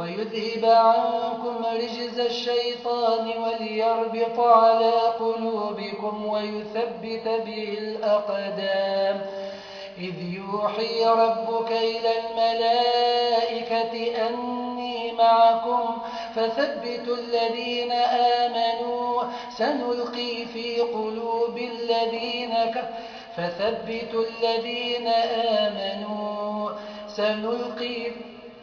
ويذهب عنكم رجز الشيطان وليربط على قلوبكم ويثبت به الأقدام إذ يوحي ربك إلى الملائكة أني معكم فثبتوا الذين آمنوا سنلقي في قلوب الذين فثبتوا الذين آمنوا سنلقي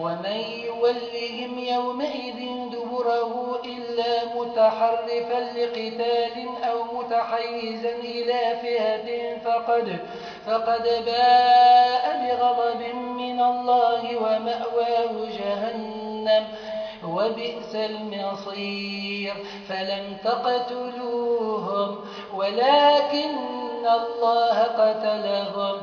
ومن يولهم يومئذ دبره إلا متحرفا لقتال أو متحيزا إلى فئة فقد, فقد باء بغضب من الله ومأواه جهنم وبئس المصير. فلم تقتلوهم ولكن الله قتلهم.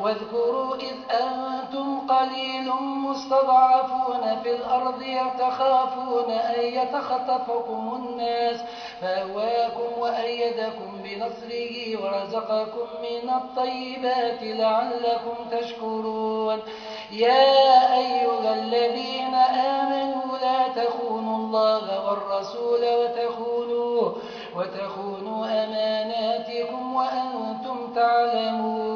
واذكروا إذ أنتم قليل مستضعفون في الأرض يتخافون أن يتخطفكم الناس فأواكم وأيدكم بنصره ورزقكم من الطيبات لعلكم تشكرون. يا أيها الذين آمنوا لا تخونوا الله والرسول وتخونوا, وتخونوا أماناتكم وأنتم تعلمون.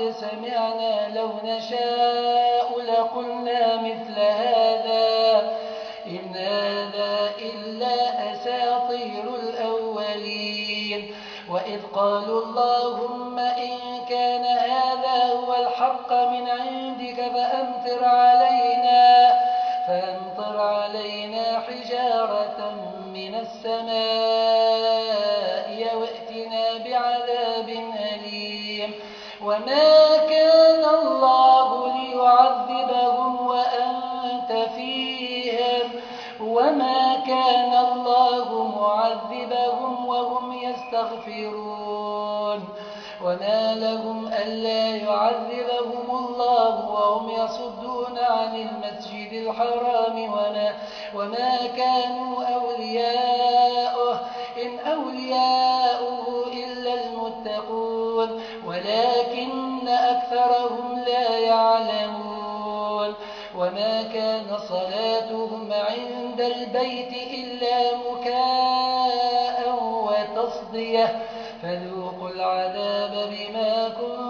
قد سمعنا لو نشاء لقلنا مثل هذا. إن هذا إلا أساطير الأولين. وإذ قالوا اللهم وما كان الله معذبهم وهم يستغفرون وما لهم ألا يعذبهم الله وهم يصدون عن المسجد الحرام وما, وما كانوا أولياؤه إن أولياؤه إلا المتقون ولكن أكثرهم لا يعلمون وما كان صلاتهم عند البيت إلا مكاء وتصدية. فذوقوا العذاب بما كنتم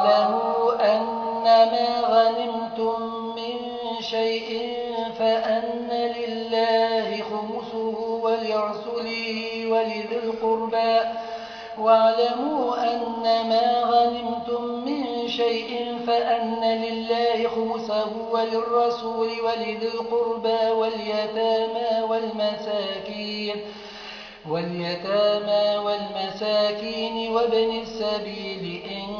واعلموا أن ما غنمتم من شيء فأ ولرسله ولذي القربى. واعلموا أن ما غنمتم من شيء فأن لله خمسه وللرسول ولذي القربى واليتامى والمساكين. واليتامى والمساكين وابن السبيل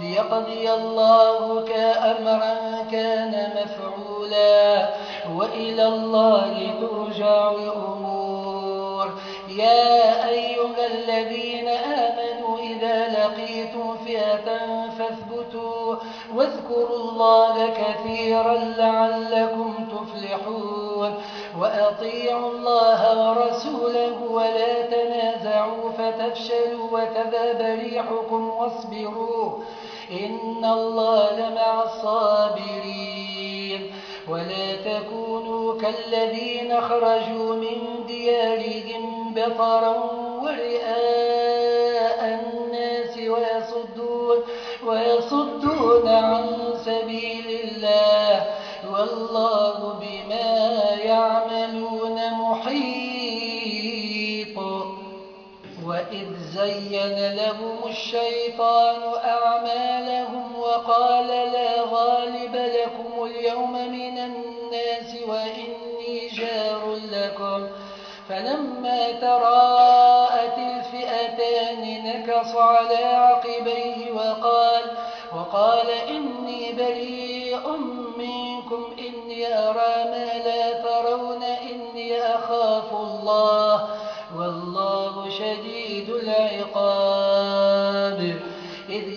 ليقضي الله كأمرا كان مفعولا وإلى الله ترجع الأمور. يا أيها الذين آمنوا إذا لقيتم فئة فاثبتوا واذكروا الله كثيرا لعلكم تفلحون. وأطيعوا الله ورسوله ولا تنازعوا فتفشلوا وتذاب ريحكم واصبروا. إن الله مع الصابرين. ولا تكونوا كالذين خرجوا من ديارهم بطرا ورئاء الناس ويصدون, ويصدون عن سبيل الله. والله بما وإذ زين لهم الشيطان أعمالهم وقال لا غالب لكم اليوم من الناس وإني جار لكم. فلما تراءت الفئتان نكص على عقبيه وقال, وقال إني بريء منكم إني أرى ما لا ترون.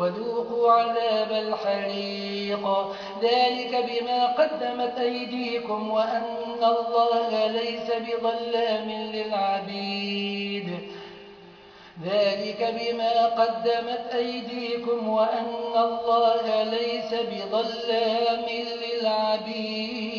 وذوقوا, عذاب الحريق. ذلك بما قدمت أيديكم وأن الله ليس بظلام للعبيد. ذلك بما قدمت أيديكم وأن الله ليس بظلام للعبيد.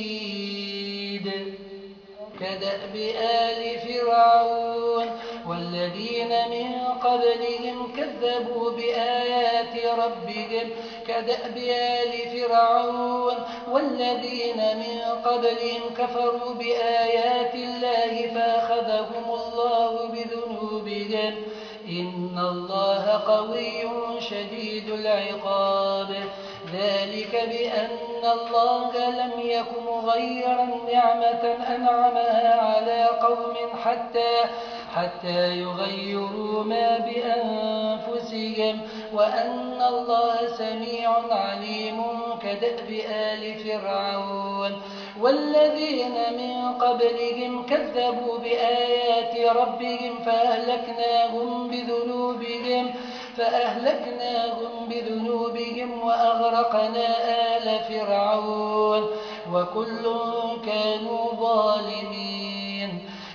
كدأب آل فرعون والذين من قبلهم كذبوا بآيات ربهم كدأب آل فرعون والذين من قبلهم كفروا بآيات الله فأخذهم الله بذنوبهم إن الله قوي شديد العقاب ذلك بأن الله لم يكن مغيرا نعمة أنعمها على قوم حتى حتى يغيروا ما بأنفسهم وأن الله سميع عليم كدأب آل فرعون. والذين من قبلهم كذبوا بآيات ربهم فأهلكناهم بذنوبهم فأهلكناهم بذنوبهم وأغرقنا آل فرعون. وكل كانوا ظالمين.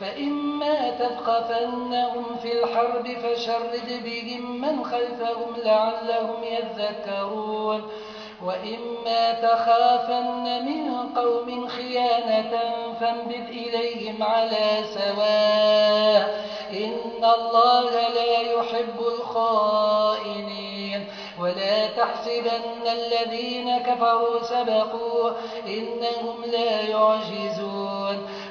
فإما تثقفنهم في الحرب فشرد بهم من خلفهم لعلهم يذكرون. وإما تخافن من قوم خيانة فانبذ إليهم على سواء. إن الله لا يحب الخائنين. ولا تحسبن الذين كفروا سبقوا إنهم لا يعجزون.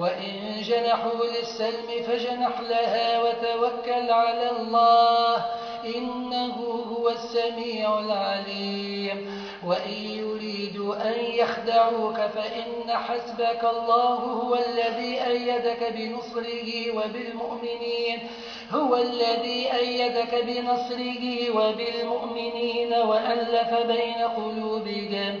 وإن جنحوا للسلم فجنح لها وتوكل على الله إنه هو السميع العليم. وإن يريدوا أن يخدعوك فإن حسبك الله هو الذي أيدك بنصره وبالمؤمنين هو الذي أيدك بنصره وبالمؤمنين وألف بين قلوبهم.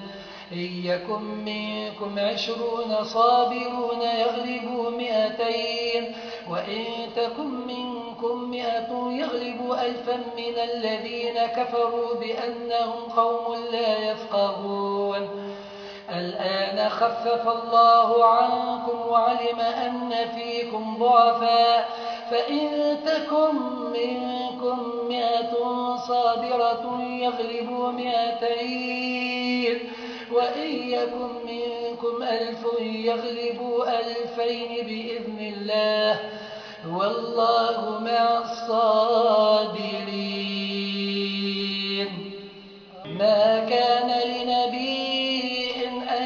إن يكن منكم عشرون صابرون يغلبوا مئتين وإن تكن منكم مئة يغلبوا ألفا من الذين كفروا بأنهم قوم لا يفقهون. الآن خفف الله عنكم وعلم أن فيكم ضعفا فإن تكن منكم مئة صابرة يغلبوا مئتين. وإن يكن منكم ألف يغلبوا ألفين بإذن الله. والله مع الصابرين. ما كان لنبي أن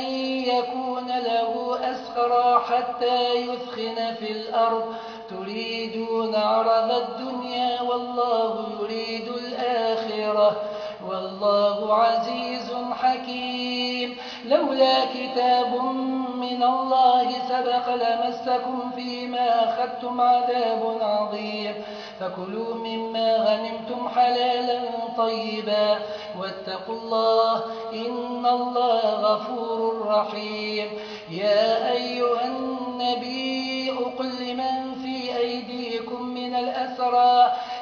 يكون له أسخر حتى يثخن في الأرض. تريدون عرض الدنيا والله يريد الآخرة. والله عزيز حكيم. لولا كتاب من الله سبق لمسكم فيما أخذتم عذاب عظيم. فكلوا مما غنمتم حلالا طيبا. واتقوا الله إن الله غفور رحيم. يا أيها النبي قل لمن في أيديكم من الأسرى.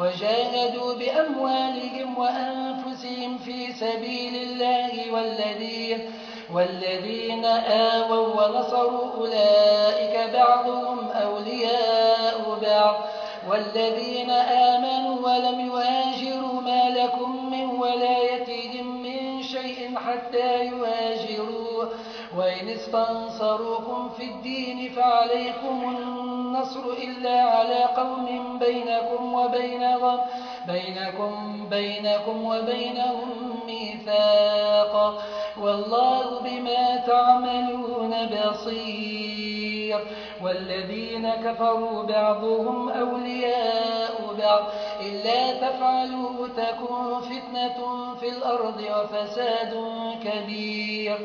وجاهدوا بأموالهم وأنفسهم في سبيل الله والذين والذين آووا ونصروا أولئك بعضهم أولياء بعض. والذين آمنوا ولم يهاجروا ما لكم من ولايتهم من شيء حتى يهاجروا. وإن استنصروكم في الدين فعليكم النصر إلا على قوم بينكم وبينهم بينكم, بينكم وبينهم ميثاق. والله بما تعملون بصير. والذين كفروا بعضهم أولياء بعض. إلا تفعلوا تكون فتنة في الأرض وفساد كبير.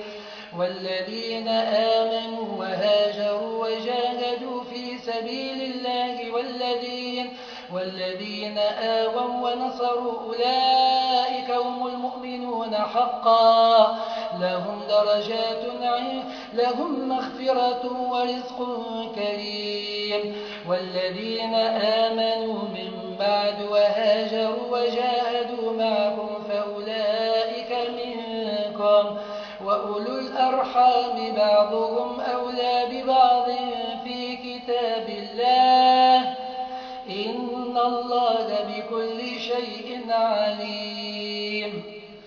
والذين آمنوا وهاجروا وجاهدوا سبيل الله والذين, والذين آووا ونصروا أولئك هم المؤمنون حقا. لهم درجات لهم مغفرة ورزق كريم. والذين آمنوا من بعد وهاجروا وجاهدوا معكم فأولئك منكم. وأولو الأرحام بعضهم أولى ببعض. كتاب الله. إن الله بكل شيء عليم.